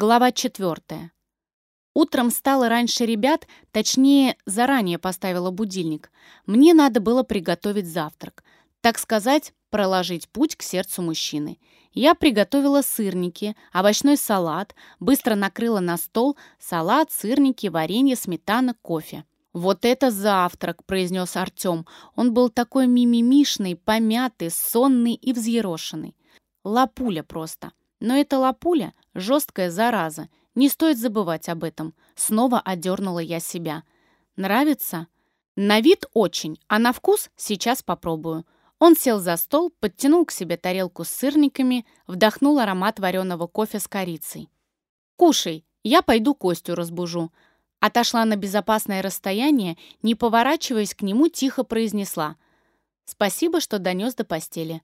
Глава четвертая. Утром встала раньше ребят, точнее, заранее поставила будильник. Мне надо было приготовить завтрак. Так сказать, проложить путь к сердцу мужчины. Я приготовила сырники, овощной салат, быстро накрыла на стол салат, сырники, варенье, сметана, кофе. «Вот это завтрак!» – произнес Артем. Он был такой мимимишный, помятый, сонный и взъерошенный. Лапуля просто. Но эта лапуля — жесткая зараза. Не стоит забывать об этом. Снова одернула я себя. Нравится? На вид очень, а на вкус сейчас попробую. Он сел за стол, подтянул к себе тарелку с сырниками, вдохнул аромат вареного кофе с корицей. «Кушай, я пойду Костю разбужу». Отошла на безопасное расстояние, не поворачиваясь к нему, тихо произнесла. «Спасибо, что донес до постели.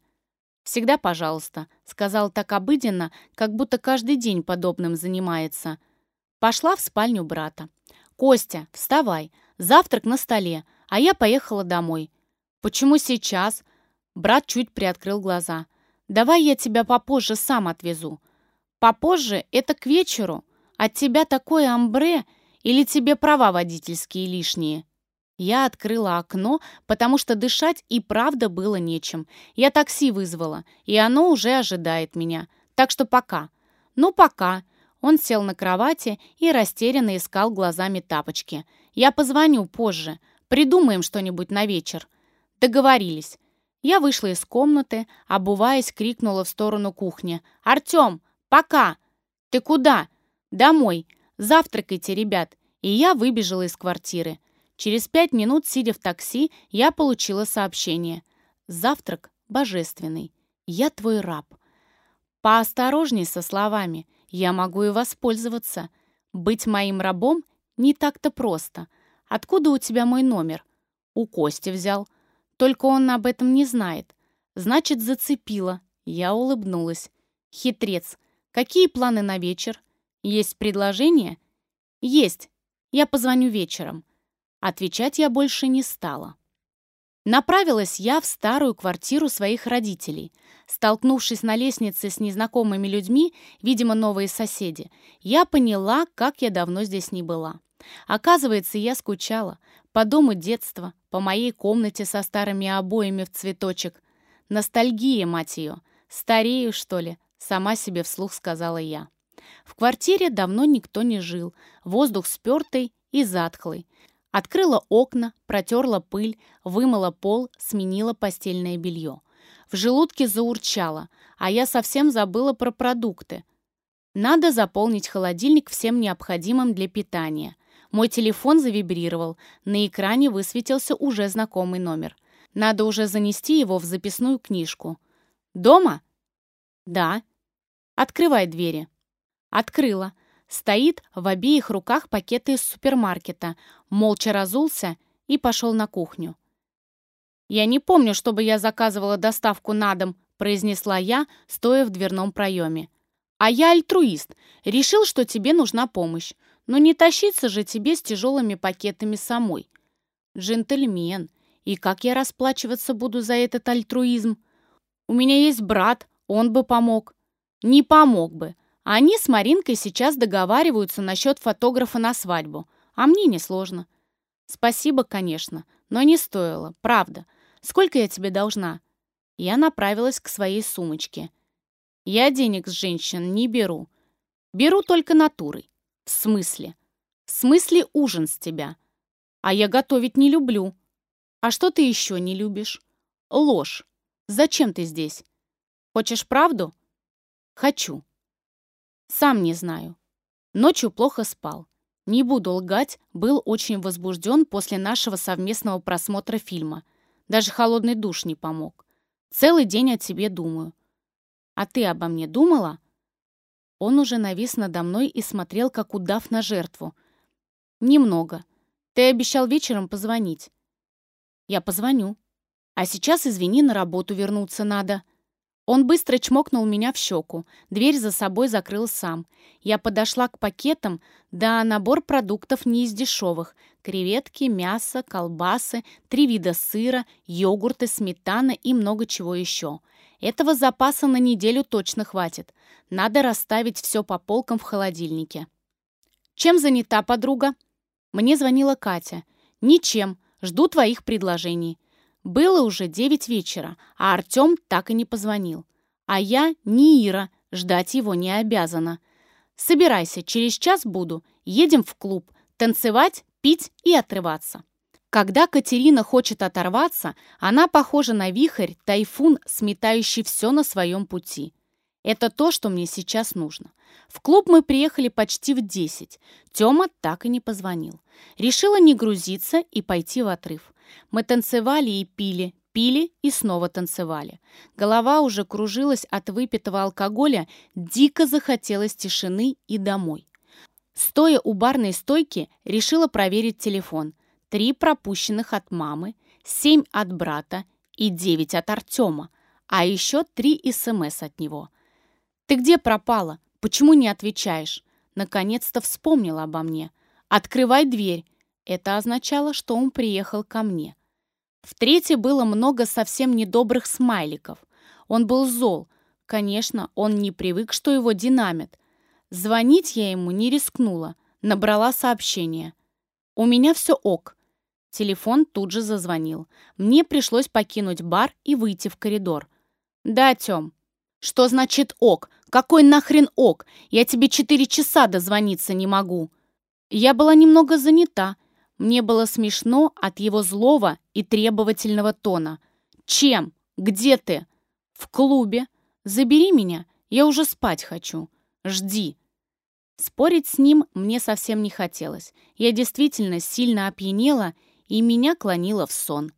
«Всегда пожалуйста», — сказал так обыденно, как будто каждый день подобным занимается. Пошла в спальню брата. «Костя, вставай, завтрак на столе, а я поехала домой». «Почему сейчас?» Брат чуть приоткрыл глаза. «Давай я тебя попозже сам отвезу». «Попозже — это к вечеру. От тебя такое амбре или тебе права водительские лишние?» Я открыла окно, потому что дышать и правда было нечем. Я такси вызвала, и оно уже ожидает меня. Так что пока. Ну, пока. Он сел на кровати и растерянно искал глазами тапочки. Я позвоню позже. Придумаем что-нибудь на вечер. Договорились. Я вышла из комнаты, обуваясь, крикнула в сторону кухни. «Артем, пока!» «Ты куда?» «Домой. Завтракайте, ребят». И я выбежала из квартиры. Через пять минут, сидя в такси, я получила сообщение. «Завтрак божественный. Я твой раб». Поосторожней со словами. Я могу и воспользоваться. Быть моим рабом не так-то просто. Откуда у тебя мой номер? У Кости взял. Только он об этом не знает. Значит, зацепила. Я улыбнулась. Хитрец. Какие планы на вечер? Есть предложение? Есть. Я позвоню вечером. Отвечать я больше не стала. Направилась я в старую квартиру своих родителей. Столкнувшись на лестнице с незнакомыми людьми, видимо, новые соседи, я поняла, как я давно здесь не была. Оказывается, я скучала. По дому детства, по моей комнате со старыми обоями в цветочек. Ностальгия, мать ее. Старею, что ли? Сама себе вслух сказала я. В квартире давно никто не жил. Воздух спертый и затхлый. Открыла окна, протерла пыль, вымыла пол, сменила постельное белье. В желудке заурчало, а я совсем забыла про продукты. Надо заполнить холодильник всем необходимым для питания. Мой телефон завибрировал, на экране высветился уже знакомый номер. Надо уже занести его в записную книжку. «Дома?» «Да». «Открывай двери». Открыла. Стоит в обеих руках пакеты из супермаркета, молча разулся и пошел на кухню. «Я не помню, чтобы я заказывала доставку на дом», произнесла я, стоя в дверном проеме. «А я альтруист. Решил, что тебе нужна помощь. Но не тащиться же тебе с тяжелыми пакетами самой. Джентльмен. И как я расплачиваться буду за этот альтруизм? У меня есть брат, он бы помог. Не помог бы. Они с Маринкой сейчас договариваются насчет фотографа на свадьбу, а мне несложно. Спасибо, конечно, но не стоило, правда. Сколько я тебе должна? Я направилась к своей сумочке. Я денег с женщин не беру. Беру только натурой. В смысле? В смысле ужин с тебя. А я готовить не люблю. А что ты еще не любишь? Ложь. Зачем ты здесь? Хочешь правду? Хочу. Сам не знаю. Ночью плохо спал. Не буду лгать, был очень возбужден после нашего совместного просмотра фильма. Даже холодный душ не помог. Целый день о тебе думаю. А ты обо мне думала? Он уже навис надо мной и смотрел, как удав на жертву. Немного. Ты обещал вечером позвонить. Я позвоню. А сейчас, извини, на работу вернуться надо. Он быстро чмокнул меня в щеку. Дверь за собой закрыл сам. Я подошла к пакетам, да набор продуктов не из дешевых. Креветки, мясо, колбасы, три вида сыра, йогурты, сметана и много чего еще. Этого запаса на неделю точно хватит. Надо расставить все по полкам в холодильнике. Чем занята подруга? Мне звонила Катя. Ничем. Жду твоих предложений. Было уже девять вечера, а Артем так и не позвонил. А я не Ира, ждать его не обязана. Собирайся, через час буду. Едем в клуб. Танцевать, пить и отрываться. Когда Катерина хочет оторваться, она похожа на вихрь, тайфун, сметающий все на своем пути. Это то, что мне сейчас нужно. В клуб мы приехали почти в 10. Тёма так и не позвонил. Решила не грузиться и пойти в отрыв. Мы танцевали и пили, пили и снова танцевали. Голова уже кружилась от выпитого алкоголя, дико захотелось тишины и домой. Стоя у барной стойки, решила проверить телефон – три пропущенных от мамы, семь от брата и девять от Артема, а еще три СМС от него. «Ты где пропала? Почему не отвечаешь?» Наконец-то вспомнила обо мне. «Открывай дверь!» Это означало, что он приехал ко мне. В третьей было много совсем недобрых смайликов. Он был зол. Конечно, он не привык, что его динамит. Звонить я ему не рискнула. Набрала сообщение. «У меня все ок. Телефон тут же зазвонил. Мне пришлось покинуть бар и выйти в коридор. «Да, Тём». «Что значит ок? Какой нахрен ок? Я тебе четыре часа дозвониться не могу». Я была немного занята. Мне было смешно от его злого и требовательного тона. «Чем? Где ты?» «В клубе. Забери меня. Я уже спать хочу. Жди». Спорить с ним мне совсем не хотелось. Я действительно сильно опьянела и меня клонило в сон.